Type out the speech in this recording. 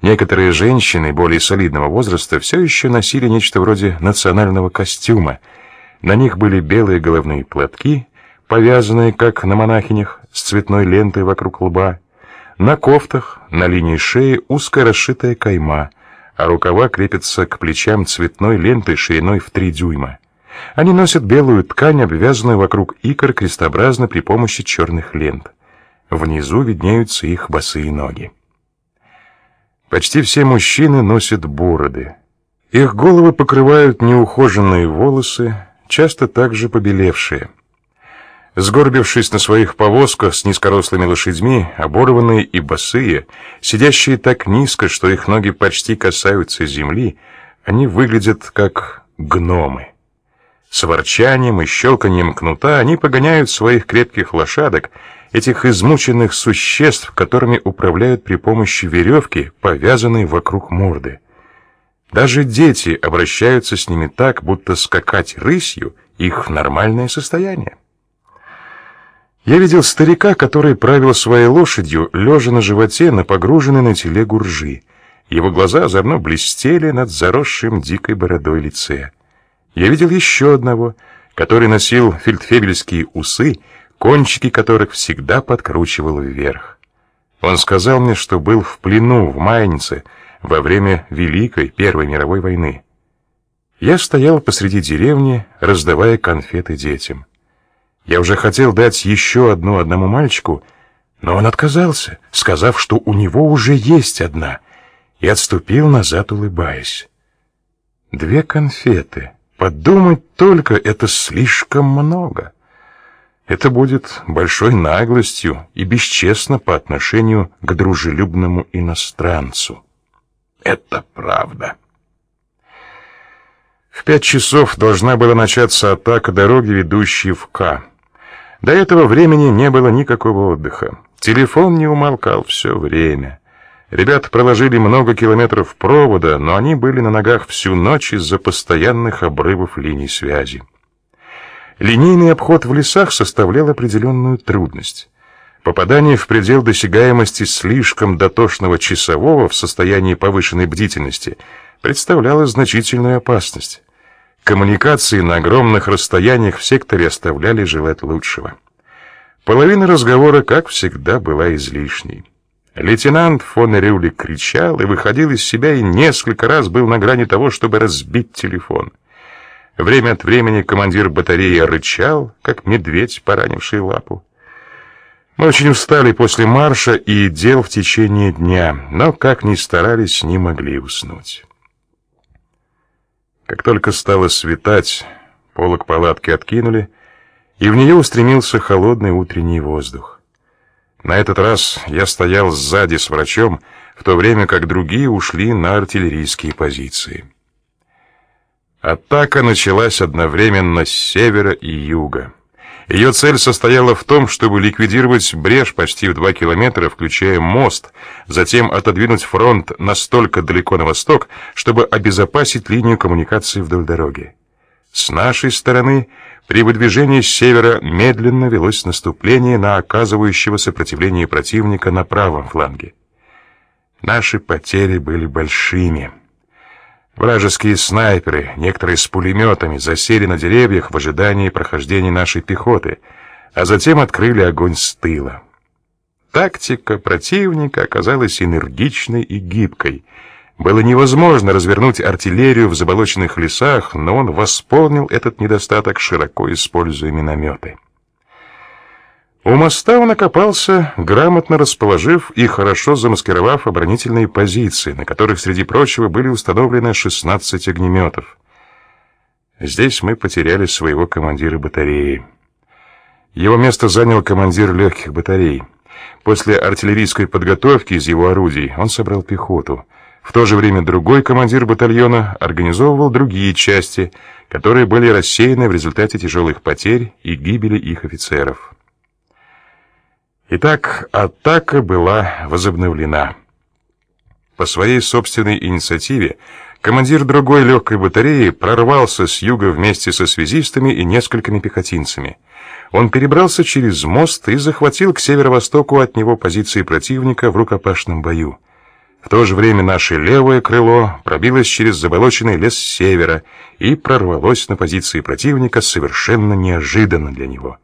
Некоторые женщины более солидного возраста все еще носили нечто вроде национального костюма. На них были белые головные платки, повязанные, как на монахинях, с цветной лентой вокруг лба. На кофтах, на линии шеи узкая расшитая кайма, а рукава крепятся к плечам цветной лентой шириной в три дюйма. Они носят белую ткань, обвязанную вокруг икр крестообразно при помощи черных лент. Внизу виднеются их босые ноги. Почти все мужчины носят бороды. Их головы покрывают неухоженные волосы, часто также побелевшие. Сгорбившись на своих повозках с низкорослыми лошадьми, оборванные и босые, сидящие так низко, что их ноги почти касаются земли, они выглядят как гномы. С ворчанием и щелканием кнута они погоняют своих крепких лошадок, этих измученных существ, которыми управляют при помощи веревки, повязанной вокруг морды. Даже дети обращаются с ними так, будто скакать рысью их нормальное состояние. Я видел старика, который правил своей лошадью, лежа на животе на погруженной на телегу ржи. Его глаза озорно блестели над заросшим дикой бородой лице. Я видел еще одного, который носил фельдфебельские усы, кончики которых всегда подкручивал вверх. Он сказал мне, что был в плену в Майнице во время Великой Первой мировой войны. Я стоял посреди деревни, раздавая конфеты детям. Я уже хотел дать еще одну одному мальчику, но он отказался, сказав, что у него уже есть одна, и отступил назад, улыбаясь. Две конфеты. Подумать только, это слишком много. Это будет большой наглостью и бесчестно по отношению к дружелюбному иностранцу. Это правда. В пять часов должна была начаться атака дороги, ведущей в К. До этого времени не было никакого отдыха. Телефон не умолкал все время. Ребята проложили много километров провода, но они были на ногах всю ночь из-за постоянных обрывов линий связи. Линейный обход в лесах составлял определенную трудность. Попадание в предел досягаемости слишком дотошного часового в состоянии повышенной бдительности представляло значительную опасность. Коммуникации на огромных расстояниях в секторе оставляли желать лучшего. Половина разговора, как всегда, была излишней. Лейтенант фон Рюлик кричал и выходил из себя и несколько раз был на грани того, чтобы разбить телефон. Время от времени командир батареи рычал, как медведь, поранивший лапу. Мы очень устали после марша и дел в течение дня, но, как ни старались, не могли уснуть. Как только стало светать, полог палатки откинули, и в нее устремился холодный утренний воздух. На этот раз я стоял сзади с врачом, в то время как другие ушли на артиллерийские позиции. Атака началась одновременно с севера и юга. Ее цель состояла в том, чтобы ликвидировать брешь почти в два километра, включая мост, затем отодвинуть фронт настолько далеко на восток, чтобы обезопасить линию коммуникации вдоль дороги. С нашей стороны, при выдвижении с севера медленно велось наступление на оказывающего сопротивление противника на правом фланге. Наши потери были большими. Вражеские снайперы, некоторые с пулеметами, засели на деревьях в ожидании прохождения нашей пехоты, а затем открыли огонь с тыла. Тактика противника оказалась энергичной и гибкой. Было невозможно развернуть артиллерию в заболоченных лесах, но он восполнил этот недостаток, широко используя минометы. У моста он окопался, грамотно расположив и хорошо замаскировав оборонительные позиции, на которых, среди прочего, были установлены 16 огнеметов. Здесь мы потеряли своего командира батареи. Его место занял командир легких батарей. После артиллерийской подготовки из его орудий он собрал пехоту. В то же время другой командир батальона организовывал другие части, которые были рассеяны в результате тяжелых потерь и гибели их офицеров. Итак, атака была возобновлена. По своей собственной инициативе командир другой легкой батареи прорвался с юга вместе со связистами и несколькими пехотинцами. Он перебрался через мост и захватил к северо-востоку от него позиции противника в рукопашном бою. В то же время наше левое крыло пробилось через заболоченный лес севера и прорвалось на позиции противника совершенно неожиданно для него.